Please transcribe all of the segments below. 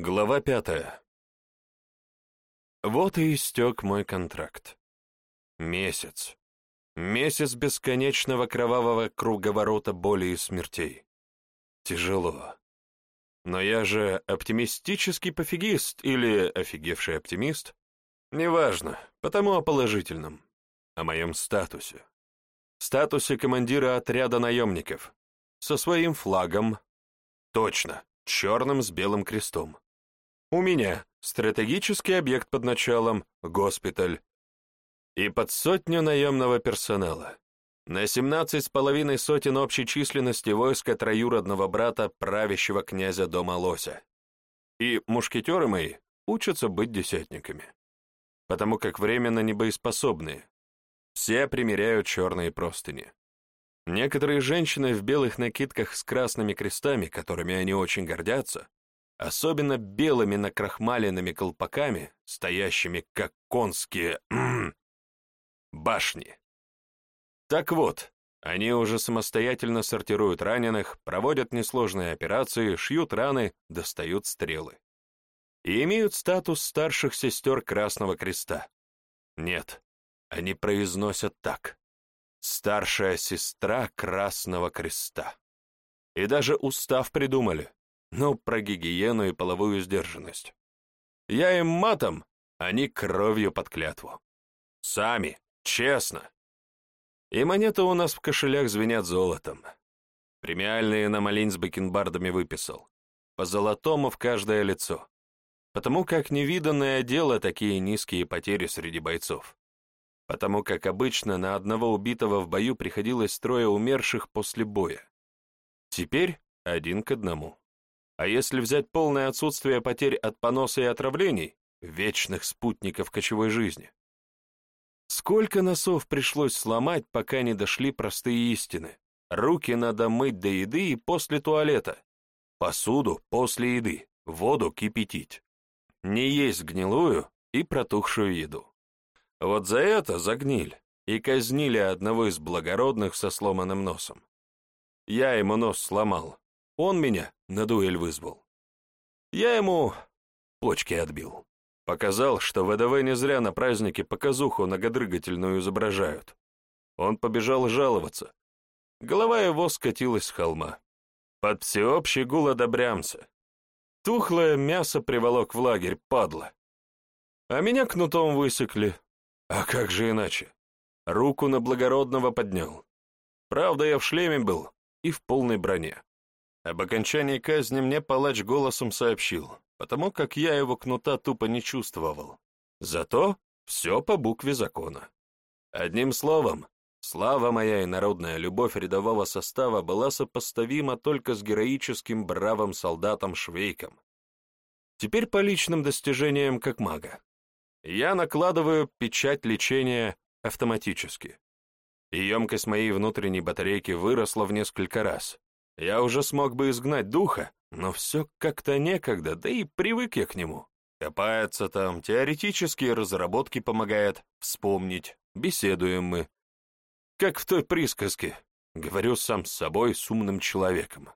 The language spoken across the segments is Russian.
Глава пятая. Вот и истек мой контракт. Месяц. Месяц бесконечного кровавого круговорота боли и смертей. Тяжело. Но я же оптимистический пофигист или офигевший оптимист. Неважно, потому о положительном, о моем статусе. Статусе командира отряда наемников. Со своим флагом. Точно, черным с белым крестом. У меня стратегический объект под началом, госпиталь. И под сотню наемного персонала. На семнадцать с половиной сотен общей численности войска троюродного брата правящего князя дома Лося. И мушкетеры мои учатся быть десятниками. Потому как временно небоеспособные. Все примеряют черные простыни. Некоторые женщины в белых накидках с красными крестами, которыми они очень гордятся, особенно белыми накрахмаленными колпаками, стоящими как конские башни. Так вот, они уже самостоятельно сортируют раненых, проводят несложные операции, шьют раны, достают стрелы. И имеют статус старших сестер Красного Креста. Нет, они произносят так. Старшая сестра Красного Креста. И даже устав придумали. Ну, про гигиену и половую сдержанность. Я им матом, они кровью под клятву. Сами, честно. И монеты у нас в кошелях звенят золотом. Премиальные на малинь с бакенбардами выписал. По золотому в каждое лицо. Потому как невиданное дело такие низкие потери среди бойцов. Потому как обычно на одного убитого в бою приходилось трое умерших после боя. Теперь один к одному. А если взять полное отсутствие потерь от поноса и отравлений, вечных спутников кочевой жизни? Сколько носов пришлось сломать, пока не дошли простые истины? Руки надо мыть до еды и после туалета. Посуду после еды, воду кипятить. Не есть гнилую и протухшую еду. Вот за это загниль и казнили одного из благородных со сломанным носом. Я ему нос сломал, он меня на дуэль вызвал. Я ему почки отбил. Показал, что ВДВ не зря на празднике показуху многодрыгательную изображают. Он побежал жаловаться. Голова его скатилась с холма. Под всеобщий гул одобрямся. Тухлое мясо приволок в лагерь, падла. А меня кнутом высекли. А как же иначе? Руку на благородного поднял. Правда, я в шлеме был и в полной броне. Об окончании казни мне палач голосом сообщил, потому как я его кнута тупо не чувствовал. Зато все по букве закона. Одним словом, слава моя и народная любовь рядового состава была сопоставима только с героическим бравым солдатом Швейком. Теперь по личным достижениям как мага. Я накладываю печать лечения автоматически. И емкость моей внутренней батарейки выросла в несколько раз, я уже смог бы изгнать духа, но все как-то некогда, да и привык я к нему. Копается там, теоретические разработки помогает, вспомнить, беседуем мы. Как в той присказке, говорю сам с собой, с умным человеком.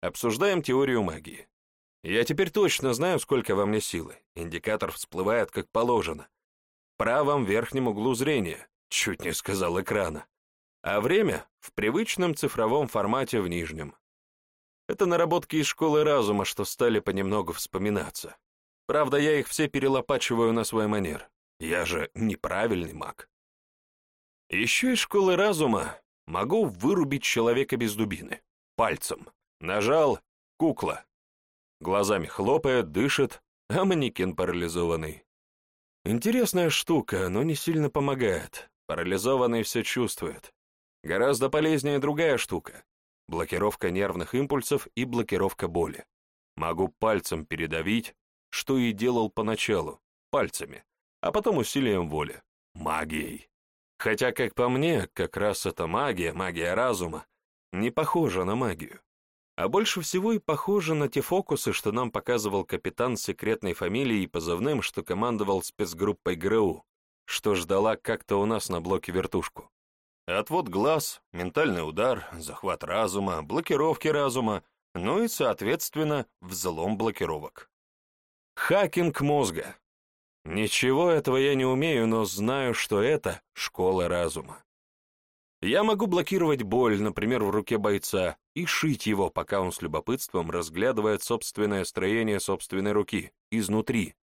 Обсуждаем теорию магии. Я теперь точно знаю, сколько во мне силы. Индикатор всплывает как положено. В правом верхнем углу зрения, чуть не сказал экрана. А время в привычном цифровом формате в нижнем. Это наработки из школы разума, что стали понемногу вспоминаться. Правда, я их все перелопачиваю на свой манер. Я же неправильный маг. Еще из школы разума могу вырубить человека без дубины. Пальцем. Нажал — кукла. Глазами хлопает, дышит, а манекен парализованный. Интересная штука, но не сильно помогает. Парализованный все чувствует. Гораздо полезнее другая штука блокировка нервных импульсов и блокировка боли. Могу пальцем передавить, что и делал поначалу, пальцами, а потом усилием воли, магией. Хотя, как по мне, как раз эта магия, магия разума, не похожа на магию. А больше всего и похожа на те фокусы, что нам показывал капитан секретной фамилии и позывным, что командовал спецгруппой ГРУ, что ждала как-то у нас на блоке вертушку. Отвод глаз, ментальный удар, захват разума, блокировки разума, ну и, соответственно, взлом блокировок. Хакинг мозга. Ничего этого я не умею, но знаю, что это школа разума. Я могу блокировать боль, например, в руке бойца, и шить его, пока он с любопытством разглядывает собственное строение собственной руки, изнутри.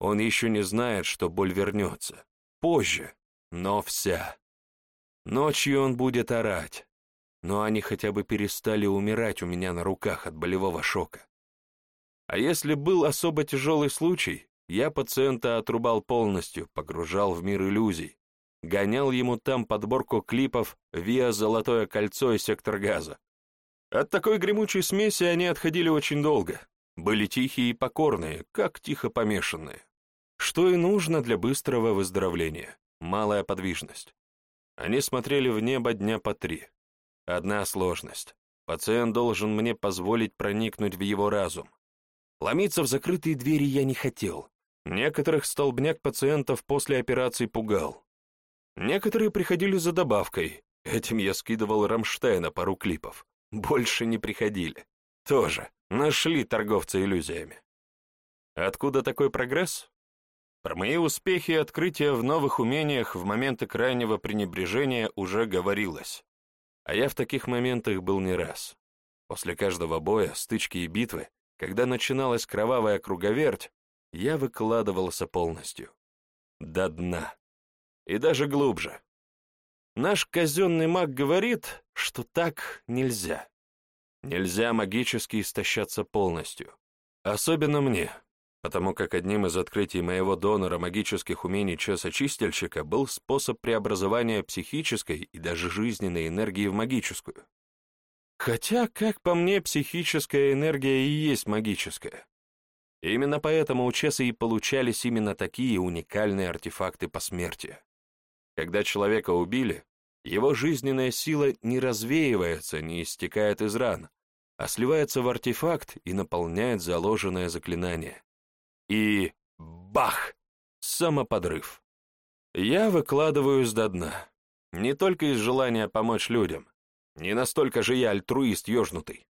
Он еще не знает, что боль вернется. Позже, но вся. Ночью он будет орать, но они хотя бы перестали умирать у меня на руках от болевого шока. А если был особо тяжелый случай, я пациента отрубал полностью, погружал в мир иллюзий, гонял ему там подборку клипов «Виа Золотое кольцо» и «Сектор газа». От такой гремучей смеси они отходили очень долго, были тихие и покорные, как тихо помешанные. Что и нужно для быстрого выздоровления, малая подвижность. Они смотрели в небо дня по три. Одна сложность. Пациент должен мне позволить проникнуть в его разум. Ломиться в закрытые двери я не хотел. Некоторых столбняк пациентов после операции пугал. Некоторые приходили за добавкой. Этим я скидывал Рамштейна пару клипов. Больше не приходили. Тоже нашли торговца иллюзиями. Откуда такой прогресс? Про мои успехи и открытия в новых умениях в моменты крайнего пренебрежения уже говорилось. А я в таких моментах был не раз. После каждого боя, стычки и битвы, когда начиналась кровавая круговерть, я выкладывался полностью. До дна. И даже глубже. Наш казенный маг говорит, что так нельзя. Нельзя магически истощаться полностью. Особенно мне, потому как одним из открытий моего донора магических умений часа-чистильщика был способ преобразования психической и даже жизненной энергии в магическую. Хотя, как по мне, психическая энергия и есть магическая. Именно поэтому у Чеса и получались именно такие уникальные артефакты посмертия. Когда человека убили, его жизненная сила не развеивается, не истекает из ран, а сливается в артефакт и наполняет заложенное заклинание. И бах! Самоподрыв. Я выкладываюсь до дна. Не только из желания помочь людям. Не настолько же я альтруист ёжнутый.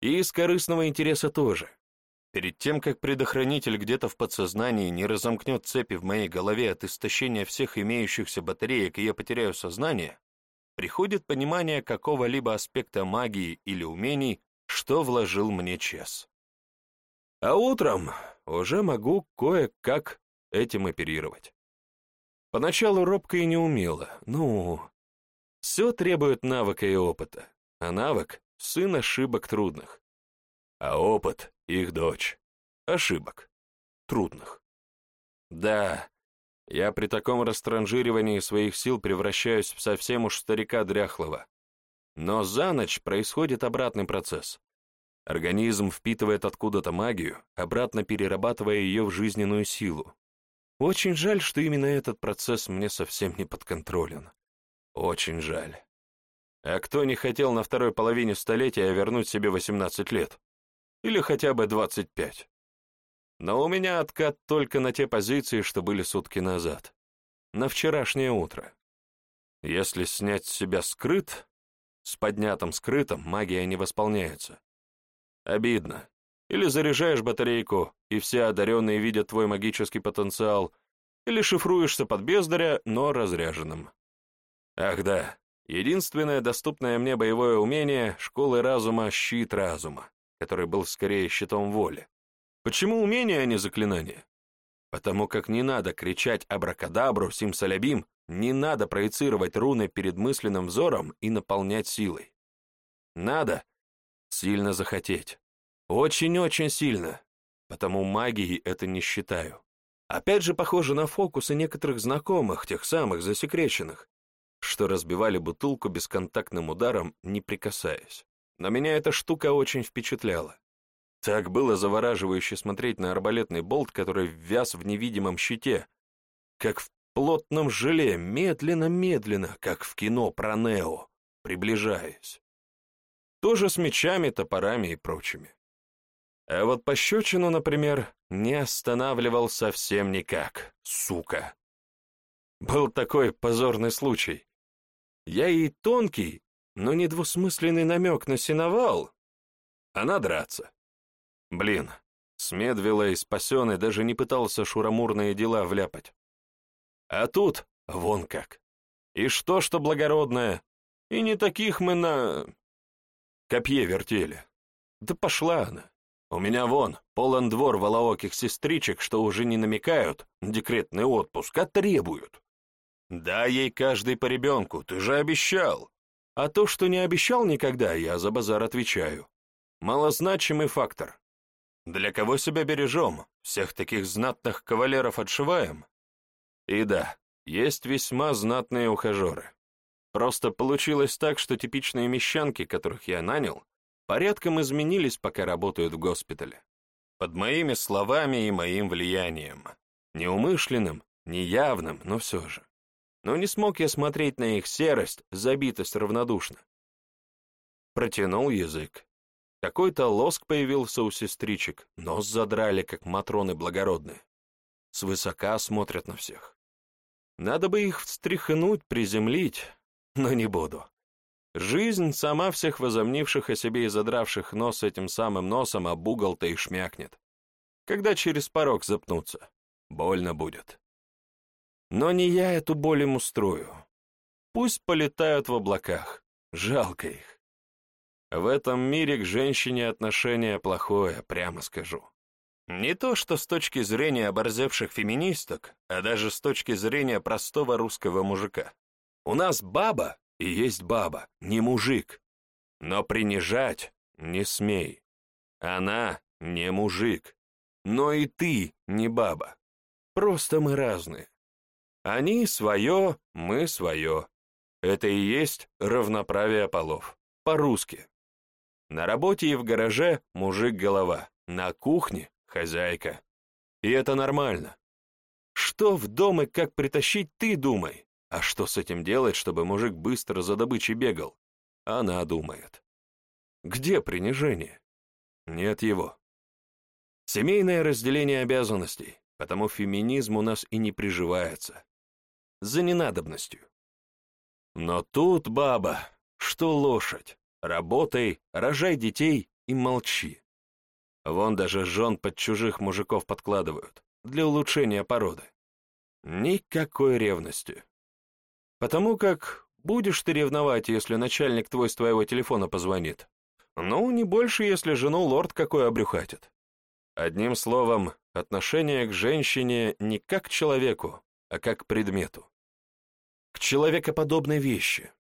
И из корыстного интереса тоже. Перед тем, как предохранитель где-то в подсознании не разомкнет цепи в моей голове от истощения всех имеющихся батареек, и я потеряю сознание, приходит понимание какого-либо аспекта магии или умений, что вложил мне Чес. А утром уже могу кое-как этим оперировать. Поначалу робко и не умела, ну, все требует навыка и опыта, а навык — сын ошибок трудных. А опыт их дочь. Ошибок. Трудных. Да, я при таком растранжиривании своих сил превращаюсь в совсем уж старика дряхлого. Но за ночь происходит обратный процесс. Организм впитывает откуда-то магию, обратно перерабатывая ее в жизненную силу. Очень жаль, что именно этот процесс мне совсем не подконтролен. Очень жаль. А кто не хотел на второй половине столетия вернуть себе 18 лет? Или хотя бы 25. Но у меня откат только на те позиции, что были сутки назад. На вчерашнее утро. Если снять с себя скрыт, с поднятым скрытым магия не восполняется. Обидно. Или заряжаешь батарейку, и все одаренные видят твой магический потенциал, или шифруешься под бездаря, но разряженным. Ах да, единственное доступное мне боевое умение — школы разума — щит разума который был скорее щитом воли. Почему умение, а не заклинание? Потому как не надо кричать абракадабру, симсалябим, не надо проецировать руны перед мысленным взором и наполнять силой. Надо сильно захотеть. Очень-очень сильно. Потому магией это не считаю. Опять же похоже на фокусы некоторых знакомых, тех самых засекреченных, что разбивали бутылку бесконтактным ударом, не прикасаясь но меня эта штука очень впечатляла. Так было завораживающе смотреть на арбалетный болт, который ввяз в невидимом щите, как в плотном желе, медленно-медленно, как в кино про Нео, приближаясь. Тоже с мечами, топорами и прочими. А вот пощечину, например, не останавливал совсем никак, сука. Был такой позорный случай. Я и тонкий, но недвусмысленный намек на сеновал, а надраться. Блин, С Медвилой спасенный даже не пытался шурамурные дела вляпать. А тут вон как. И что, что благородное, и не таких мы на... копье вертели. Да пошла она. У меня вон полон двор волооких сестричек, что уже не намекают декретный отпуск, а требуют. Да ей каждый по ребенку, ты же обещал. А то, что не обещал никогда, я за базар отвечаю. Малозначимый фактор. Для кого себя бережем? Всех таких знатных кавалеров отшиваем? И да, есть весьма знатные ухажеры. Просто получилось так, что типичные мещанки, которых я нанял, порядком изменились, пока работают в госпитале. Под моими словами и моим влиянием. Неумышленным, неявным, но все же. Но не смог я смотреть на их серость, забитость равнодушно. Протянул язык. Какой-то лоск появился у сестричек, нос задрали, как матроны благородные. Свысока смотрят на всех. Надо бы их встряхнуть, приземлить, но не буду. Жизнь сама всех возомнивших о себе и задравших нос этим самым носом об угол-то и шмякнет. Когда через порог запнуться, больно будет. Но не я эту боль им устрою. Пусть полетают в облаках, жалко их. В этом мире к женщине отношение плохое, прямо скажу. Не то что с точки зрения оборзевших феминисток, а даже с точки зрения простого русского мужика. У нас баба и есть баба, не мужик. Но принижать не смей. Она не мужик. Но и ты не баба. Просто мы разные. Они свое, мы свое. Это и есть равноправие полов. По-русски. На работе и в гараже мужик голова, на кухне хозяйка. И это нормально. Что в дом и как притащить, ты думай. А что с этим делать, чтобы мужик быстро за добычей бегал? Она думает. Где принижение? Нет его. Семейное разделение обязанностей, потому феминизм у нас и не приживается. За ненадобностью. Но тут, баба, что лошадь? Работай, рожай детей и молчи. Вон даже жен под чужих мужиков подкладывают, для улучшения породы. Никакой ревности. Потому как будешь ты ревновать, если начальник твой с твоего телефона позвонит. Ну, не больше, если жену лорд какой обрюхатит. Одним словом, отношение к женщине не как к человеку, а как к предмету. К человекоподобной вещи.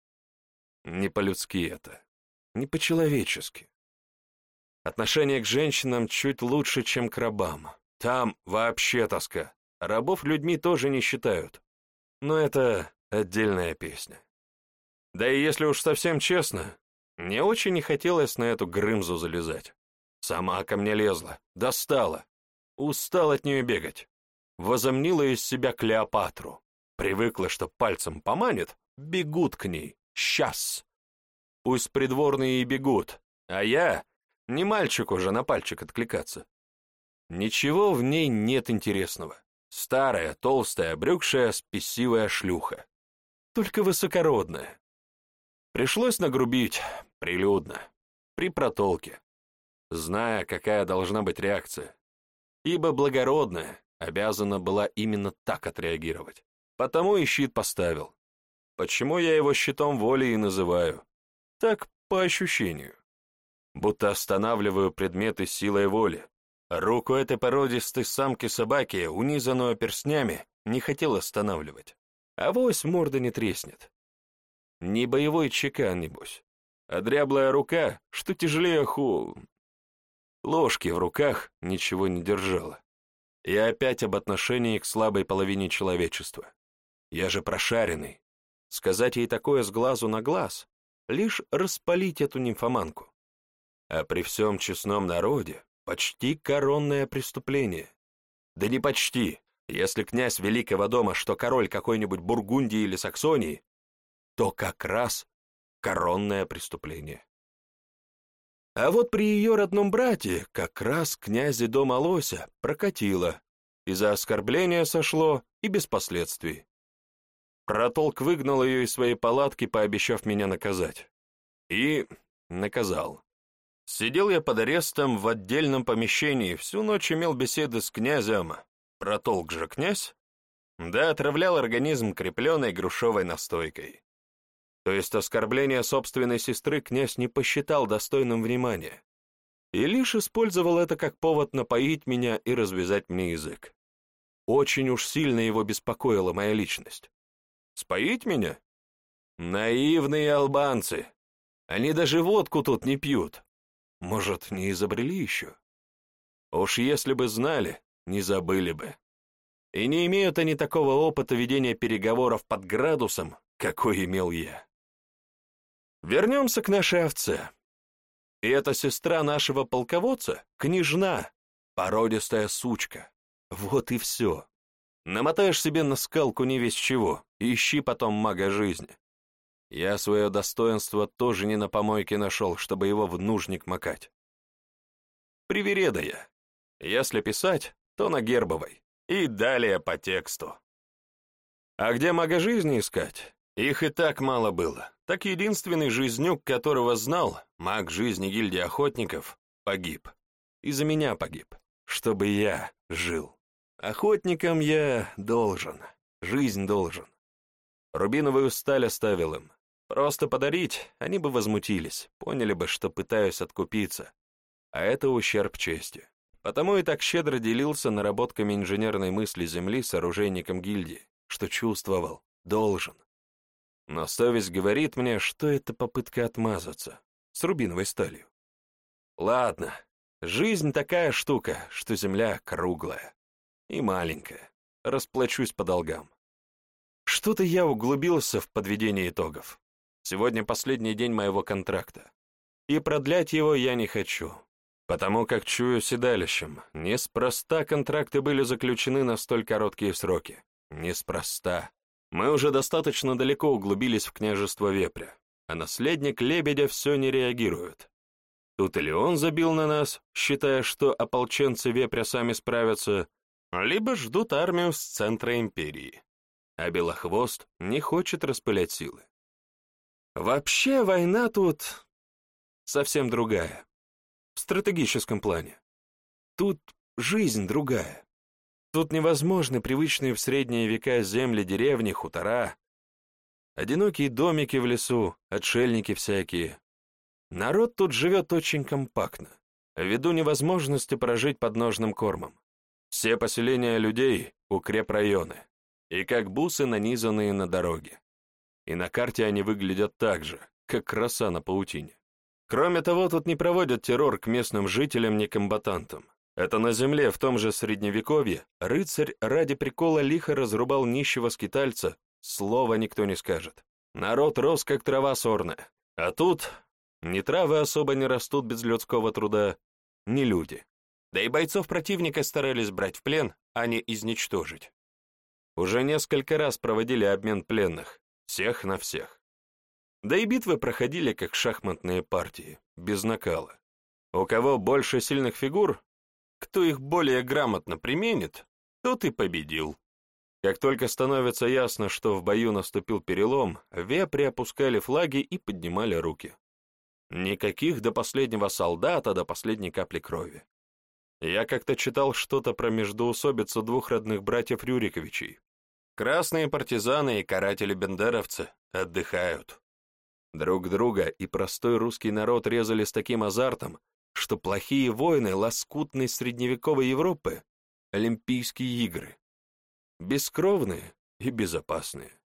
Не по-людски это, не по-человечески. Отношение к женщинам чуть лучше, чем к рабам. Там вообще тоска. Рабов людьми тоже не считают. Но это Отдельная песня. Да и если уж совсем честно, мне очень не хотелось на эту Грымзу залезать. Сама ко мне лезла, достала. Устал от нее бегать. Возомнила из себя Клеопатру. Привыкла, что пальцем поманит, бегут к ней. Сейчас. Пусть придворные и бегут, а я не мальчик уже на пальчик откликаться. Ничего в ней нет интересного. Старая, толстая, брюкшая, спесивая шлюха только высокородная. Пришлось нагрубить, прилюдно, при протолке, зная, какая должна быть реакция, ибо благородная обязана была именно так отреагировать. Потому и щит поставил. Почему я его щитом воли и называю? Так, по ощущению. Будто останавливаю предметы силой воли. Руку этой породистой самки-собаки, унизанную перстнями, не хотел останавливать. Авось морда не треснет. Не боевой чекан, небось, а дряблая рука, что тяжелее ху... Ложки в руках ничего не держала. И опять об отношении к слабой половине человечества. Я же прошаренный. Сказать ей такое с глазу на глаз, лишь распалить эту нимфоманку. А при всем честном народе почти коронное преступление. Да не почти, если князь Великого дома, что король какой-нибудь Бургундии или Саксонии, то как раз коронное преступление. А вот при ее родном брате как раз князе дома Лося прокатило, и за оскорбление сошло, и без последствий. Протолк выгнал ее из своей палатки, пообещав меня наказать. И наказал. Сидел я под арестом в отдельном помещении, всю ночь имел беседы с князем. Протолк же князь? Да, отравлял организм крепленной грушевой настойкой. То есть оскорбление собственной сестры князь не посчитал достойным внимания и лишь использовал это как повод напоить меня и развязать мне язык. Очень уж сильно его беспокоила моя личность. Споить меня? Наивные албанцы. Они даже водку тут не пьют. Может, не изобрели еще? Уж если бы знали, не забыли бы. И не имеют они такого опыта ведения переговоров под градусом, какой имел я. Вернемся к нашей овце. И эта сестра нашего полководца — княжна, породистая сучка. Вот и все. Намотаешь себе на скалку не весь чего, ищи потом мага жизни. Я свое достоинство тоже не на помойке нашел, чтобы его в нужник макать. Привереда я. Если писать, то на гербовой. И далее по тексту. А где мага жизни искать? Их и так мало было. Так единственный жизнюк, которого знал, маг жизни гильдии охотников, погиб. Из-за меня погиб, чтобы я жил. Охотникам я должен, жизнь должен. Рубиновую сталь оставил им. Просто подарить, они бы возмутились, поняли бы, что пытаюсь откупиться. А это ущерб чести. Потому и так щедро делился наработками инженерной мысли Земли с гильдии, что чувствовал, должен. Но совесть говорит мне, что это попытка отмазаться с рубиновой сталью. Ладно, жизнь такая штука, что Земля круглая и маленькая. Расплачусь по долгам. Что-то я углубился в подведение итогов. Сегодня последний день моего контракта. И продлять его я не хочу, потому как чую седалищем. Неспроста контракты были заключены на столь короткие сроки. Неспроста. Мы уже достаточно далеко углубились в княжество Вепря, а наследник Лебедя все не реагирует. Тут или он забил на нас, считая, что ополченцы Вепря сами справятся, либо ждут армию с центра империи. А Белохвост не хочет распылять силы. Вообще война тут совсем другая. Стратегическом плане. Тут жизнь другая. Тут невозможны привычные в средние века земли, деревни, хутора. Одинокие домики в лесу, отшельники всякие. Народ тут живет очень компактно, ввиду невозможности прожить подножным кормом. Все поселения людей — укрепрайоны, и как бусы, нанизанные на дороге и на карте они выглядят так же, как краса на паутине. Кроме того, тут не проводят террор к местным жителям-некомбатантам. Это на земле в том же Средневековье рыцарь ради прикола лихо разрубал нищего скитальца, слова никто не скажет. Народ рос, как трава сорная. А тут ни травы особо не растут без людского труда, ни люди. Да и бойцов противника старались брать в плен, а не изничтожить. Уже несколько раз проводили обмен пленных, всех на всех. Да и битвы проходили как шахматные партии, без накала. У кого больше сильных фигур, кто их более грамотно применит, тот и победил. Как только становится ясно, что в бою наступил перелом, вепри опускали флаги и поднимали руки. Никаких до последнего солдата, до последней капли крови. Я как-то читал что-то про междоусобицу двух родных братьев Рюриковичей, Красные партизаны и каратели-бендеровцы отдыхают. Друг друга и простой русский народ резали с таким азартом, что плохие войны лоскутной средневековой Европы — Олимпийские игры. Бескровные и безопасные.